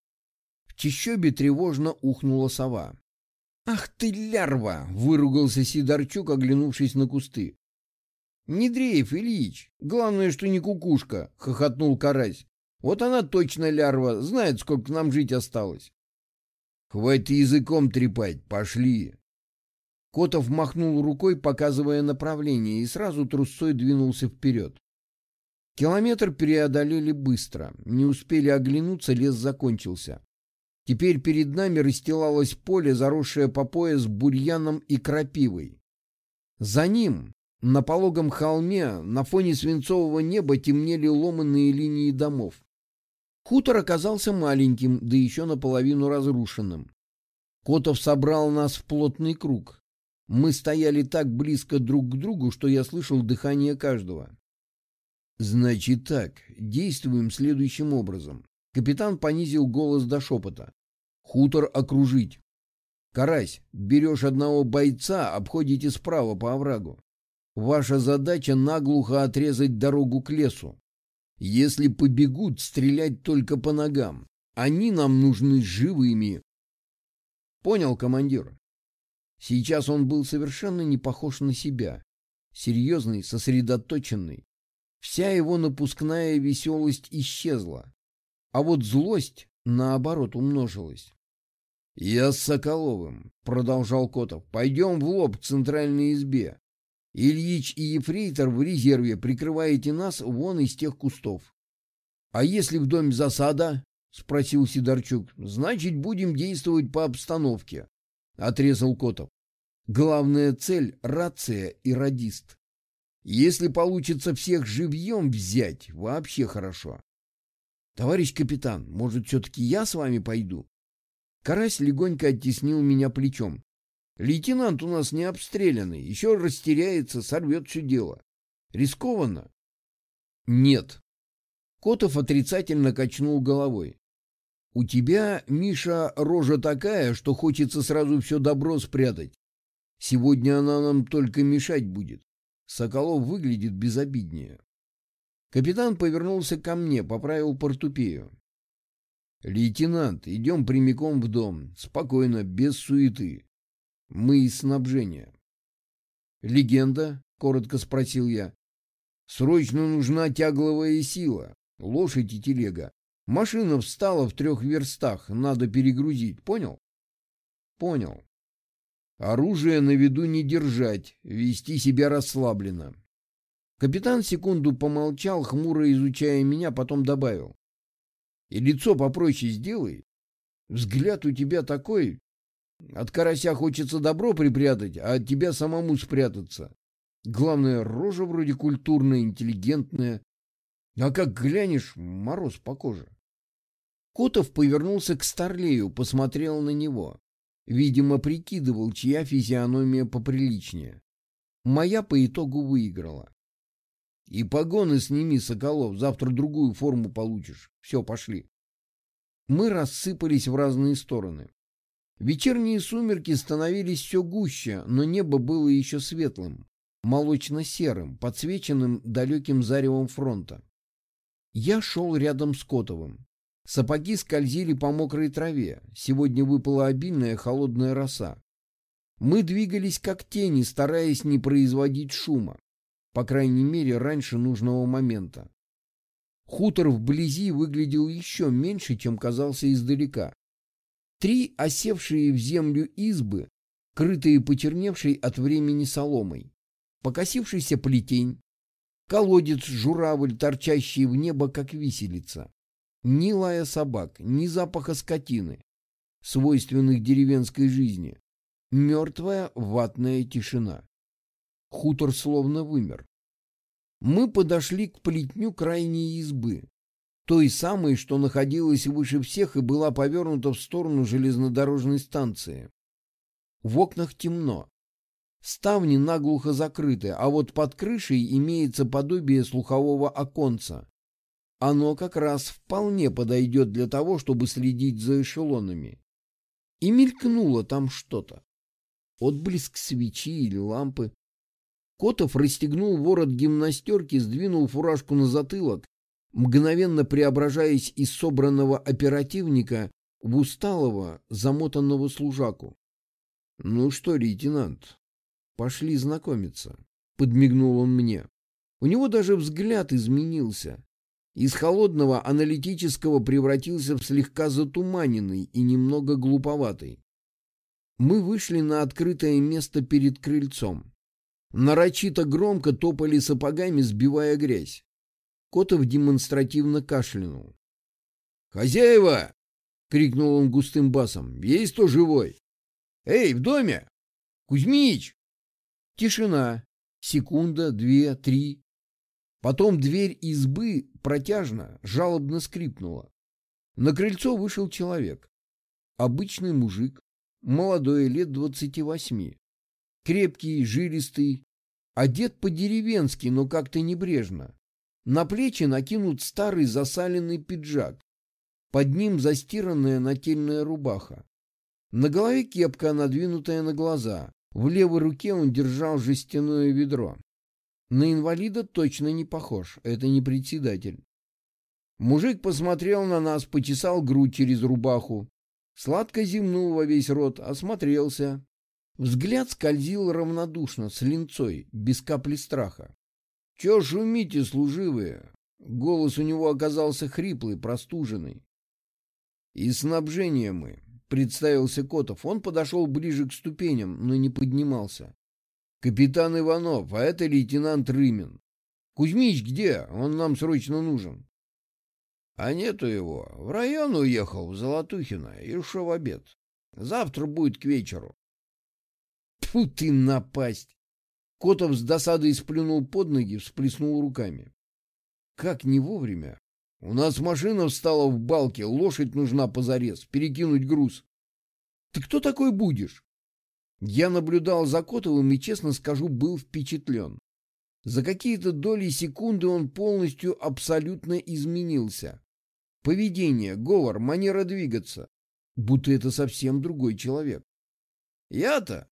В чищобе тревожно ухнула сова. «Ах ты, лярва!» — выругался Сидорчук, оглянувшись на кусты. «Не дрейф, Ильич. Главное, что не кукушка!» — хохотнул карась. Вот она точно лярва, знает, сколько нам жить осталось. Хватит языком трепать, пошли. Котов махнул рукой, показывая направление, и сразу трусцой двинулся вперед. Километр преодолели быстро. Не успели оглянуться, лес закончился. Теперь перед нами расстилалось поле, заросшее по пояс бурьяном и крапивой. За ним, на пологом холме, на фоне свинцового неба темнели ломанные линии домов. Хутор оказался маленьким, да еще наполовину разрушенным. Котов собрал нас в плотный круг. Мы стояли так близко друг к другу, что я слышал дыхание каждого. «Значит так, действуем следующим образом». Капитан понизил голос до шепота. «Хутор окружить. Карась, берешь одного бойца, обходите справа по оврагу. Ваша задача наглухо отрезать дорогу к лесу. Если побегут, стрелять только по ногам. Они нам нужны живыми. Понял, командир? Сейчас он был совершенно не похож на себя. Серьезный, сосредоточенный. Вся его напускная веселость исчезла. А вот злость, наоборот, умножилась. «Я с Соколовым», — продолжал Котов. «Пойдем в лоб к центральной избе. Ильич и Ефрейтор в резерве прикрываете нас вон из тех кустов. — А если в доме засада? — спросил Сидорчук. — Значит, будем действовать по обстановке, — отрезал Котов. Главная цель — рация и радист. Если получится всех живьем взять, вообще хорошо. — Товарищ капитан, может, все-таки я с вами пойду? Карась легонько оттеснил меня плечом. Лейтенант у нас не обстрелянный, еще растеряется, сорвет все дело. Рискованно? Нет. Котов отрицательно качнул головой. У тебя, Миша, рожа такая, что хочется сразу все добро спрятать. Сегодня она нам только мешать будет. Соколов выглядит безобиднее. Капитан повернулся ко мне, поправил портупею. «Лейтенант, идем прямиком в дом. Спокойно, без суеты. Мы из снабжения. Легенда? Коротко спросил я. Срочно нужна тягловая сила, лошадь и телега. Машина встала в трех верстах, надо перегрузить, понял? Понял. Оружие на виду не держать, вести себя расслабленно. Капитан секунду помолчал, хмуро изучая меня, потом добавил. И лицо попроще сделай. Взгляд у тебя такой, от карася хочется добро припрятать, а от тебя самому спрятаться. Главное, рожа вроде культурная, интеллигентная. А как глянешь, мороз по коже. Котов повернулся к Старлею, посмотрел на него. Видимо, прикидывал, чья физиономия поприличнее. Моя по итогу выиграла. И погоны сними, Соколов, завтра другую форму получишь. Все, пошли. Мы рассыпались в разные стороны. Вечерние сумерки становились все гуще, но небо было еще светлым, молочно-серым, подсвеченным далеким заревом фронта. Я шел рядом с Котовым. Сапоги скользили по мокрой траве. Сегодня выпала обильная холодная роса. Мы двигались как тени, стараясь не производить шума. По крайней мере, раньше нужного момента. Хутор вблизи выглядел еще меньше, чем казался издалека. Три осевшие в землю избы, крытые почерневшей от времени соломой, покосившийся плетень, колодец-журавль, торчащий в небо, как виселица. Ни лая собак, ни запаха скотины, свойственных деревенской жизни. Мертвая ватная тишина. Хутор словно вымер. Мы подошли к плетню крайней избы, той самой, что находилась выше всех и была повернута в сторону железнодорожной станции. В окнах темно. Ставни наглухо закрыты, а вот под крышей имеется подобие слухового оконца. Оно как раз вполне подойдет для того, чтобы следить за эшелонами. И мелькнуло там что-то. Отблеск свечи или лампы. Котов расстегнул ворот гимнастерки, сдвинул фуражку на затылок, мгновенно преображаясь из собранного оперативника в усталого, замотанного служаку. — Ну что, лейтенант, пошли знакомиться, — подмигнул он мне. У него даже взгляд изменился. Из холодного аналитического превратился в слегка затуманенный и немного глуповатый. Мы вышли на открытое место перед крыльцом. Нарочито громко топали сапогами, сбивая грязь. Котов демонстративно кашлянул. «Хозяева!» — крикнул он густым басом. «Есть кто живой?» «Эй, в доме! Кузьмич!» Тишина. Секунда, две, три. Потом дверь избы протяжно, жалобно скрипнула. На крыльцо вышел человек. Обычный мужик, молодой, лет двадцати восьми. Крепкий, жилистый, одет по-деревенски, но как-то небрежно. На плечи накинут старый засаленный пиджак. Под ним застиранная нательная рубаха. На голове кепка, надвинутая на глаза. В левой руке он держал жестяное ведро. На инвалида точно не похож, это не председатель. Мужик посмотрел на нас, почесал грудь через рубаху, сладко зевнул во весь рот, осмотрелся. Взгляд скользил равнодушно, с линцой, без капли страха. — Че шумите, служивые? Голос у него оказался хриплый, простуженный. — И снабжение мы, — представился Котов. Он подошел ближе к ступеням, но не поднимался. «Капитан Иванов, а это лейтенант Рымин. Кузьмич где? Он нам срочно нужен». «А нету его. В район уехал, в Золотухино, и в обед. Завтра будет к вечеру». Тьфу ты напасть! Котов с досадой сплюнул под ноги, всплеснул руками. Как не вовремя. У нас машина встала в балке, лошадь нужна позарез, перекинуть груз. Ты кто такой будешь? Я наблюдал за Котовым и, честно скажу, был впечатлен. За какие-то доли секунды он полностью абсолютно изменился. Поведение, говор, манера двигаться. Будто это совсем другой человек. Я-то?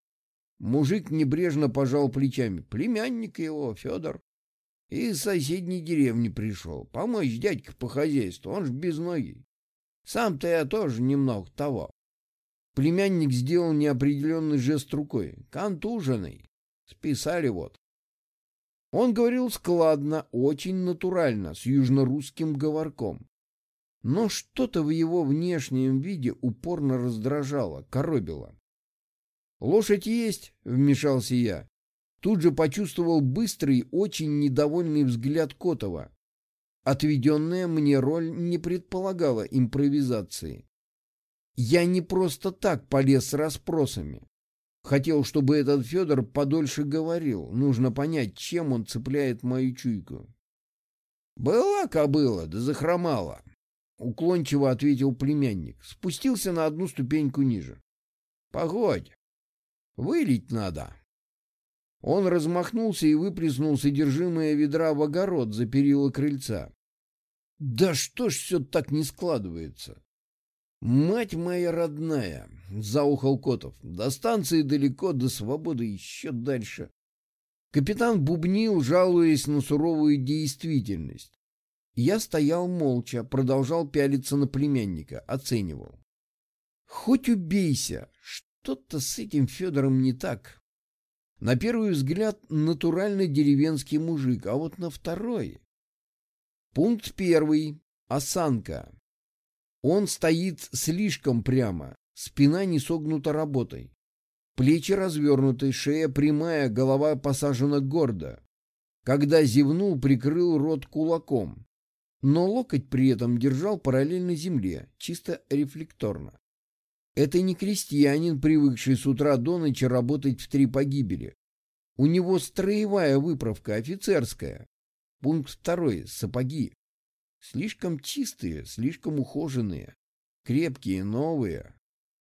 Мужик небрежно пожал плечами. Племянник его, Федор. Из соседней деревни пришел. Помочь дядьке по хозяйству, он ж без ноги. Сам-то я тоже немного того. Племянник сделал неопределенный жест рукой. Контуженный. Списали вот. Он говорил складно, очень натурально, с южнорусским говорком. Но что-то в его внешнем виде упорно раздражало, коробило. «Лошадь есть», — вмешался я. Тут же почувствовал быстрый, очень недовольный взгляд Котова. Отведенная мне роль не предполагала импровизации. Я не просто так полез с расспросами. Хотел, чтобы этот Федор подольше говорил. Нужно понять, чем он цепляет мою чуйку. «Была кобыла, да захромала», — уклончиво ответил племянник. Спустился на одну ступеньку ниже. «Погодь, вылить надо». Он размахнулся и выплеснул содержимое ведра в огород за перила крыльца. «Да что ж все так не складывается?» «Мать моя родная!» — заухал Котов. «До станции далеко, до свободы еще дальше». Капитан бубнил, жалуясь на суровую действительность. Я стоял молча, продолжал пялиться на племянника, оценивал. «Хоть убейся! Что-то с этим Федором не так. На первый взгляд натуральный деревенский мужик, а вот на второй... Пункт первый. Осанка. Он стоит слишком прямо, спина не согнута работой. Плечи развернуты, шея прямая, голова посажена гордо. Когда зевнул, прикрыл рот кулаком. Но локоть при этом держал параллельно земле, чисто рефлекторно. Это не крестьянин, привыкший с утра до ночи работать в три погибели. У него строевая выправка, офицерская. Пункт второй. Сапоги. Слишком чистые, слишком ухоженные, крепкие, новые.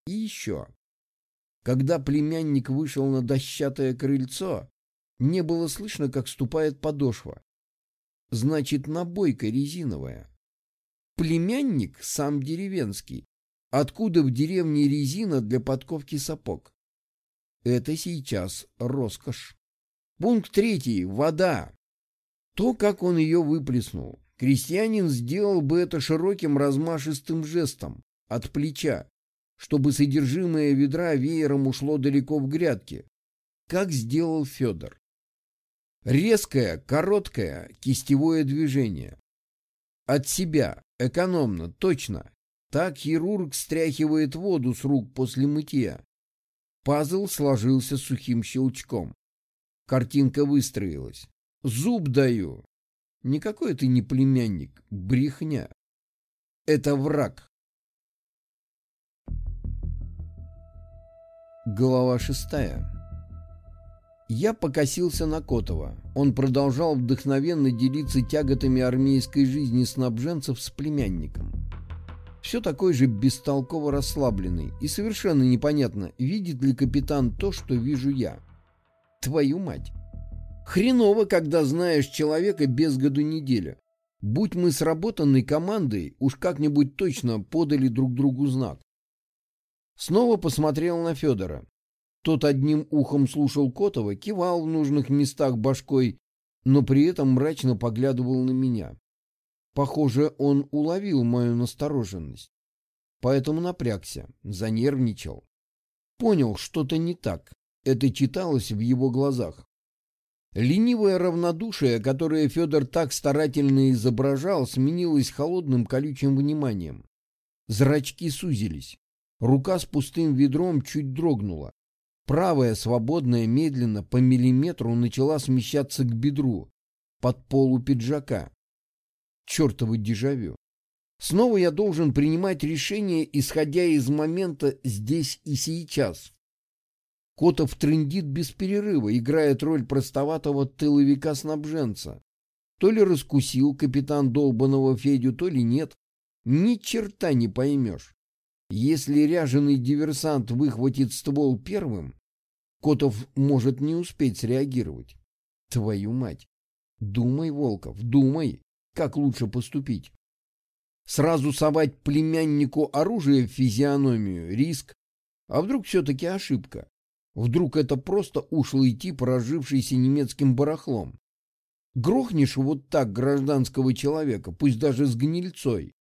И еще. Когда племянник вышел на дощатое крыльцо, не было слышно, как ступает подошва. Значит, набойка резиновая. Племянник сам деревенский. Откуда в деревне резина для подковки сапог? Это сейчас роскошь. Пункт третий. Вода. То, как он ее выплеснул. Крестьянин сделал бы это широким размашистым жестом, от плеча, чтобы содержимое ведра веером ушло далеко в грядки, как сделал Федор. Резкое, короткое, кистевое движение. От себя, экономно, точно. Так хирург стряхивает воду с рук после мытья. Пазл сложился сухим щелчком. Картинка выстроилась. Зуб даю. Никакой это не племянник, брехня. Это враг. Глава шестая. Я покосился на Котова. Он продолжал вдохновенно делиться тяготами армейской жизни снабженцев с племянником. Все такой же бестолково расслабленный, и совершенно непонятно, видит ли капитан то, что вижу я. Твою мать! Хреново, когда знаешь человека без году неделя. Будь мы сработанной командой, уж как-нибудь точно подали друг другу знак. Снова посмотрел на Федора. Тот одним ухом слушал Котова, кивал в нужных местах башкой, но при этом мрачно поглядывал на меня. Похоже, он уловил мою настороженность. Поэтому напрягся, занервничал. Понял, что-то не так. Это читалось в его глазах. Ленивое равнодушие, которое Федор так старательно изображал, сменилось холодным колючим вниманием. Зрачки сузились. Рука с пустым ведром чуть дрогнула. Правая, свободная, медленно, по миллиметру начала смещаться к бедру, под полу пиджака. Чертовы дежавю. Снова я должен принимать решение, исходя из момента здесь и сейчас. Котов трындит без перерыва, играет роль простоватого тыловика-снабженца. То ли раскусил капитан долбаного Федю, то ли нет. Ни черта не поймешь. Если ряженый диверсант выхватит ствол первым, Котов может не успеть среагировать. Твою мать! Думай, Волков, думай, как лучше поступить. Сразу совать племяннику оружие в физиономию — риск. А вдруг все-таки ошибка? Вдруг это просто ушлый тип, разжившийся немецким барахлом. Грохнешь вот так гражданского человека, пусть даже с гнильцой.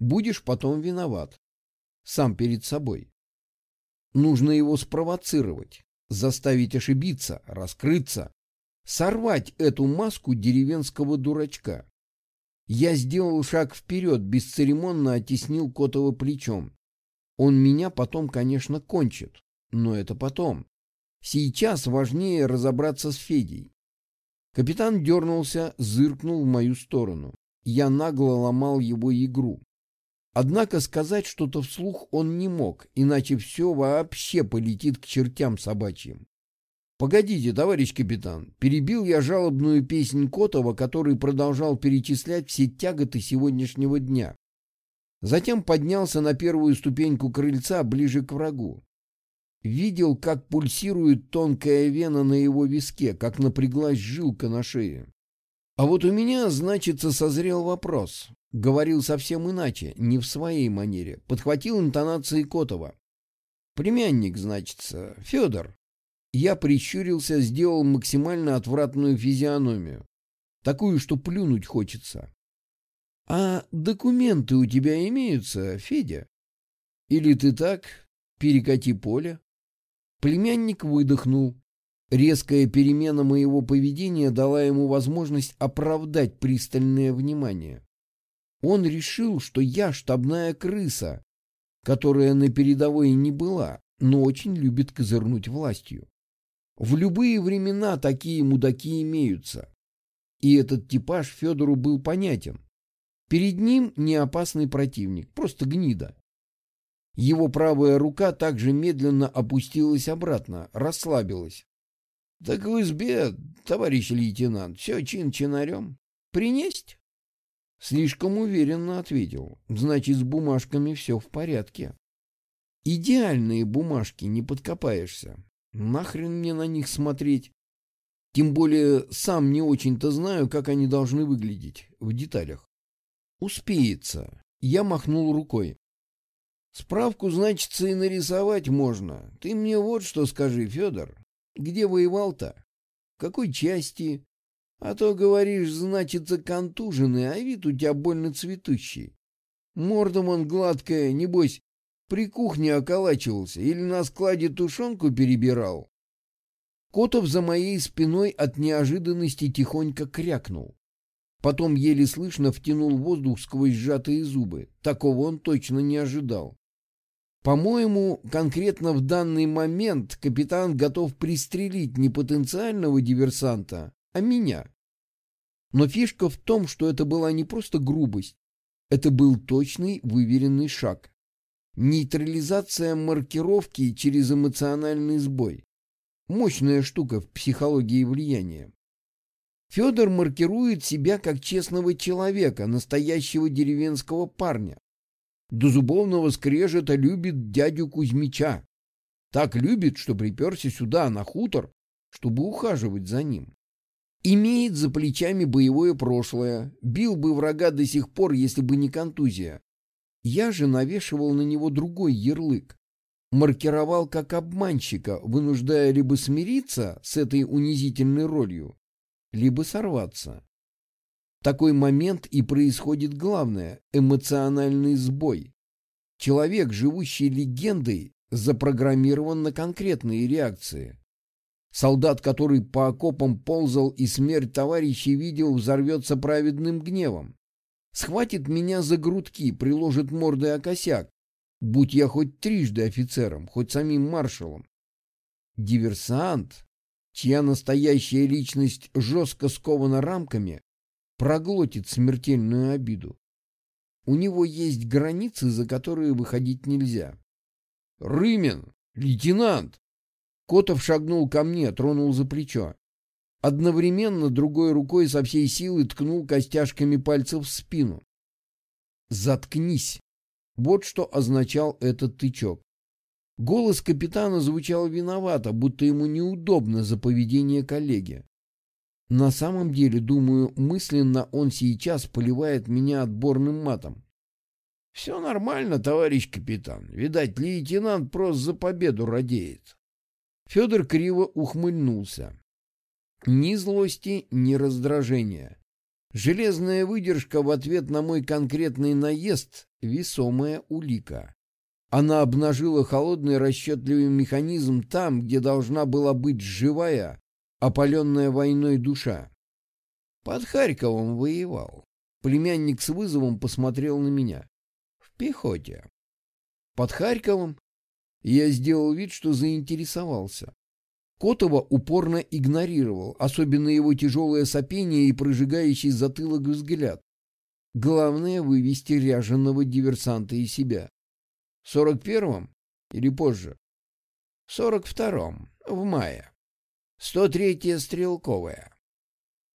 Будешь потом виноват. Сам перед собой. Нужно его спровоцировать, заставить ошибиться, раскрыться, сорвать эту маску деревенского дурачка. Я сделал шаг вперед, бесцеремонно оттеснил Котова плечом. Он меня потом, конечно, кончит, но это потом. Сейчас важнее разобраться с Федей. Капитан дернулся, зыркнул в мою сторону. Я нагло ломал его игру. Однако сказать что-то вслух он не мог, иначе все вообще полетит к чертям собачьим. «Погодите, товарищ капитан», — перебил я жалобную песнь Котова, который продолжал перечислять все тяготы сегодняшнего дня. Затем поднялся на первую ступеньку крыльца ближе к врагу. Видел, как пульсирует тонкая вена на его виске, как напряглась жилка на шее. А вот у меня, значится, созрел вопрос. Говорил совсем иначе, не в своей манере. Подхватил интонации Котова. Племянник, значится, Федор. Я прищурился, сделал максимально отвратную физиономию. Такую, что плюнуть хочется. А документы у тебя имеются, Федя? Или ты так, перекати поле? Племянник выдохнул. Резкая перемена моего поведения дала ему возможность оправдать пристальное внимание. Он решил, что я штабная крыса, которая на передовой не была, но очень любит козырнуть властью. В любые времена такие мудаки имеются. И этот типаж Федору был понятен. Перед ним не опасный противник, просто гнида. Его правая рука также медленно опустилась обратно, расслабилась. — Так в избе, товарищ лейтенант, все чин-чинарем. Принесть? Слишком уверенно ответил. Значит, с бумажками все в порядке. Идеальные бумажки, не подкопаешься. Нахрен мне на них смотреть? Тем более сам не очень-то знаю, как они должны выглядеть в деталях. Успеется. Я махнул рукой. Справку, значится, и нарисовать можно. Ты мне вот что скажи, Федор. Где воевал-то? В какой части? А то, говоришь, значится, контуженный, а вид у тебя больно цветущий. Мордом он гладкая, небось, при кухне околачивался или на складе тушенку перебирал. Котов за моей спиной от неожиданности тихонько крякнул. Потом еле слышно втянул воздух сквозь сжатые зубы. Такого он точно не ожидал. По-моему, конкретно в данный момент капитан готов пристрелить не потенциального диверсанта, а меня. Но фишка в том, что это была не просто грубость, это был точный выверенный шаг. Нейтрализация маркировки через эмоциональный сбой. Мощная штука в психологии влияния. Федор маркирует себя как честного человека, настоящего деревенского парня. До зубовного скрежета любит дядю Кузьмича. Так любит, что приперся сюда, на хутор, чтобы ухаживать за ним. Имеет за плечами боевое прошлое, бил бы врага до сих пор, если бы не контузия. Я же навешивал на него другой ярлык. Маркировал как обманщика, вынуждая либо смириться с этой унизительной ролью, либо сорваться. Такой момент и происходит главное – эмоциональный сбой. Человек, живущий легендой, запрограммирован на конкретные реакции. Солдат, который по окопам ползал и смерть товарищей видел, взорвется праведным гневом. Схватит меня за грудки, приложит мордой о косяк, будь я хоть трижды офицером, хоть самим маршалом. Диверсант, чья настоящая личность жестко скована рамками, проглотит смертельную обиду. У него есть границы, за которые выходить нельзя. «Рымин! Лейтенант!» Котов шагнул ко мне, тронул за плечо. Одновременно другой рукой со всей силы ткнул костяшками пальцев в спину. «Заткнись!» Вот что означал этот тычок. Голос капитана звучал виновато, будто ему неудобно за поведение коллеги. На самом деле, думаю, мысленно он сейчас поливает меня отборным матом. «Все нормально, товарищ капитан. Видать, лейтенант просто за победу радеет». Федор криво ухмыльнулся. Ни злости, ни раздражения. Железная выдержка в ответ на мой конкретный наезд — весомая улика. Она обнажила холодный расчетливый механизм там, где должна была быть живая, опаленная войной душа. Под Харьковом воевал. Племянник с вызовом посмотрел на меня. В пехоте. Под Харьковом? Я сделал вид, что заинтересовался. Котова упорно игнорировал, особенно его тяжелое сопение и прожигающий затылок взгляд. Главное — вывести ряженого диверсанта из себя. В сорок первом или позже? В сорок втором, в мае. Сто третья стрелковая.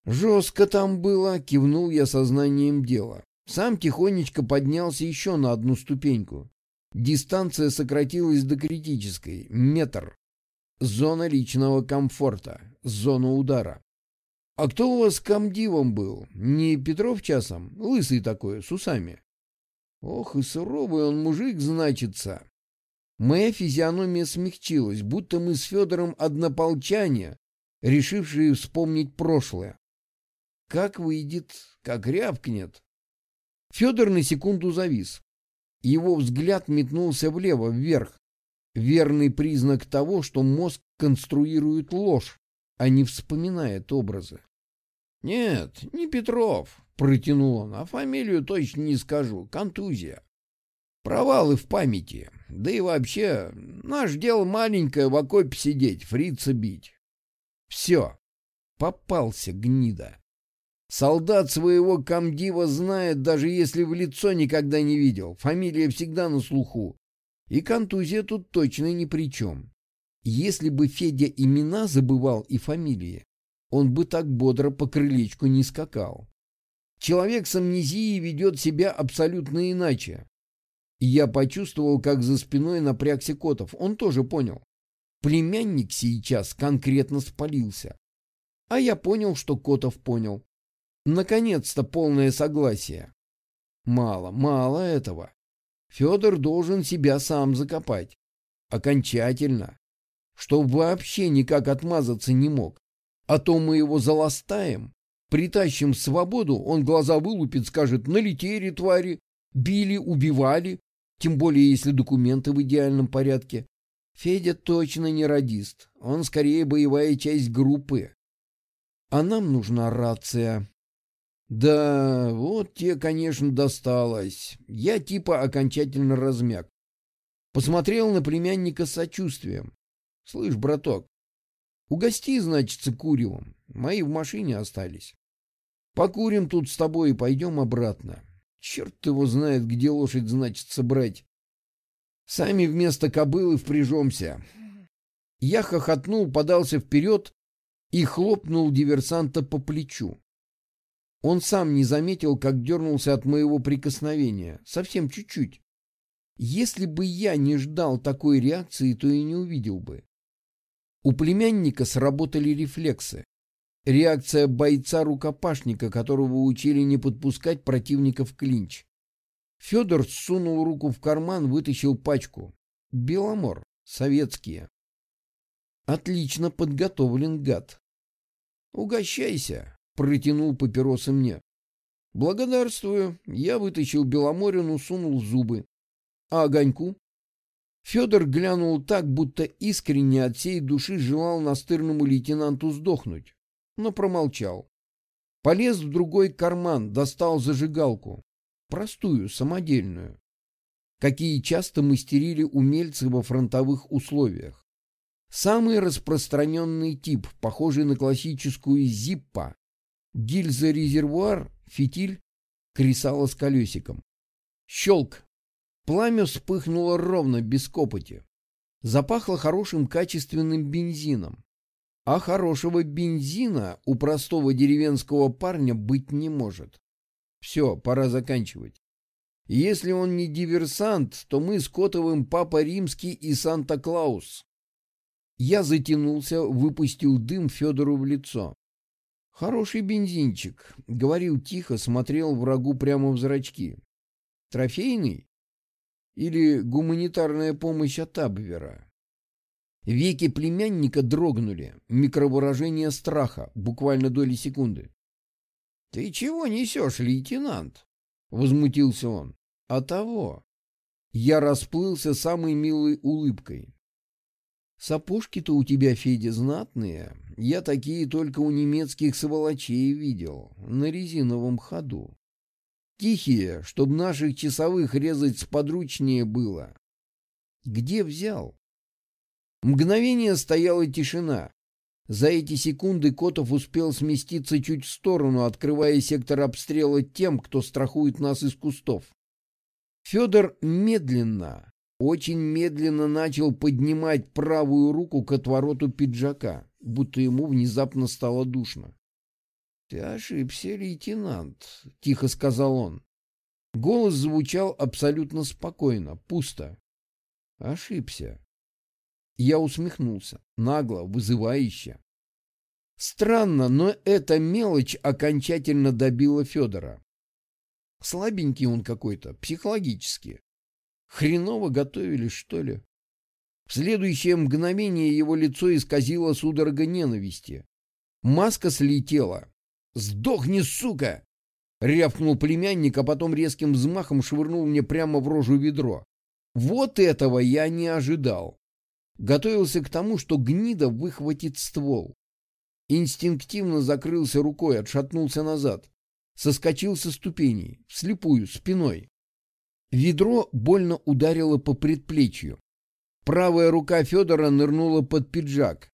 Жестко там было, кивнул я сознанием дела. Сам тихонечко поднялся еще на одну ступеньку. Дистанция сократилась до критической — метр. Зона личного комфорта. Зона удара. А кто у вас комдивом был? Не Петров часом? Лысый такой, с усами. Ох, и суровый он мужик, значится. Моя физиономия смягчилась, будто мы с Федором однополчане, решившие вспомнить прошлое. Как выйдет, как рявкнет. Федор на секунду завис. Его взгляд метнулся влево, вверх, верный признак того, что мозг конструирует ложь, а не вспоминает образы. «Нет, не Петров», — протянул он, — «а фамилию точно не скажу. Контузия. Провалы в памяти. Да и вообще, наш дело маленькое в окопе сидеть, фрица бить. Все. Попался, гнида. Солдат своего комдива знает, даже если в лицо никогда не видел. Фамилия всегда на слуху. И контузия тут точно ни при чем. Если бы Федя имена забывал и фамилии, он бы так бодро по крылечку не скакал. Человек с амнезией ведет себя абсолютно иначе. Я почувствовал, как за спиной напрягся Котов. Он тоже понял. Племянник сейчас конкретно спалился. А я понял, что Котов понял. Наконец-то полное согласие. Мало, мало этого. Федор должен себя сам закопать. Окончательно. Чтоб вообще никак отмазаться не мог. А то мы его заластаем, притащим в свободу, он глаза вылупит, скажет «налетели твари, били, убивали», тем более если документы в идеальном порядке. Федя точно не радист, он скорее боевая часть группы. А нам нужна рация. Да, вот тебе, конечно, досталось. Я типа окончательно размяк. Посмотрел на племянника с сочувствием. Слышь, браток, Угости, значится, куревом. Мои в машине остались. Покурим тут с тобой и пойдем обратно. Черт его знает, где лошадь, значится, брать. Сами вместо кобылы впряжемся. Я хохотнул, подался вперед и хлопнул диверсанта по плечу. Он сам не заметил, как дернулся от моего прикосновения. Совсем чуть-чуть. Если бы я не ждал такой реакции, то и не увидел бы. У племянника сработали рефлексы. Реакция бойца-рукопашника, которого учили не подпускать противника в клинч. Федор сунул руку в карман, вытащил пачку. Беломор. Советские. Отлично подготовлен гад. «Угощайся», — протянул папиросы мне. «Благодарствую». Я вытащил Беломорину, сунул зубы. «А огоньку?» Федор глянул так, будто искренне от всей души желал настырному лейтенанту сдохнуть, но промолчал. Полез в другой карман, достал зажигалку. Простую, самодельную. Какие часто мастерили умельцы во фронтовых условиях. Самый распространенный тип, похожий на классическую зиппа. Гильза-резервуар, фитиль, кресало с колесиком. Щелк, Пламя вспыхнуло ровно, без копоти. Запахло хорошим качественным бензином. А хорошего бензина у простого деревенского парня быть не может. Все, пора заканчивать. Если он не диверсант, то мы с Котовым Папа Римский и Санта-Клаус. Я затянулся, выпустил дым Федору в лицо. Хороший бензинчик, говорил тихо, смотрел врагу прямо в зрачки. Трофейный? или гуманитарная помощь от Абвера. Веки племянника дрогнули, микровыражение страха, буквально доли секунды. — Ты чего несешь, лейтенант? — возмутился он. — А того. Я расплылся самой милой улыбкой. — Сапожки-то у тебя, Федя, знатные. Я такие только у немецких сволочей видел, на резиновом ходу. Тихие, чтобы наших часовых резать сподручнее было. Где взял? Мгновение стояла тишина. За эти секунды Котов успел сместиться чуть в сторону, открывая сектор обстрела тем, кто страхует нас из кустов. Федор медленно, очень медленно начал поднимать правую руку к отвороту пиджака, будто ему внезапно стало душно. — Ты ошибся, лейтенант, — тихо сказал он. Голос звучал абсолютно спокойно, пусто. — Ошибся. Я усмехнулся, нагло, вызывающе. Странно, но эта мелочь окончательно добила Федора. Слабенький он какой-то, психологически. Хреново готовили, что ли? В следующее мгновение его лицо исказило судорога ненависти. Маска слетела, «Сдохни, сука!» Рявкнул племянник, а потом резким взмахом швырнул мне прямо в рожу ведро. Вот этого я не ожидал. Готовился к тому, что гнида выхватит ствол. Инстинктивно закрылся рукой, отшатнулся назад. Соскочил со ступеней, вслепую, спиной. Ведро больно ударило по предплечью. Правая рука Федора нырнула под пиджак.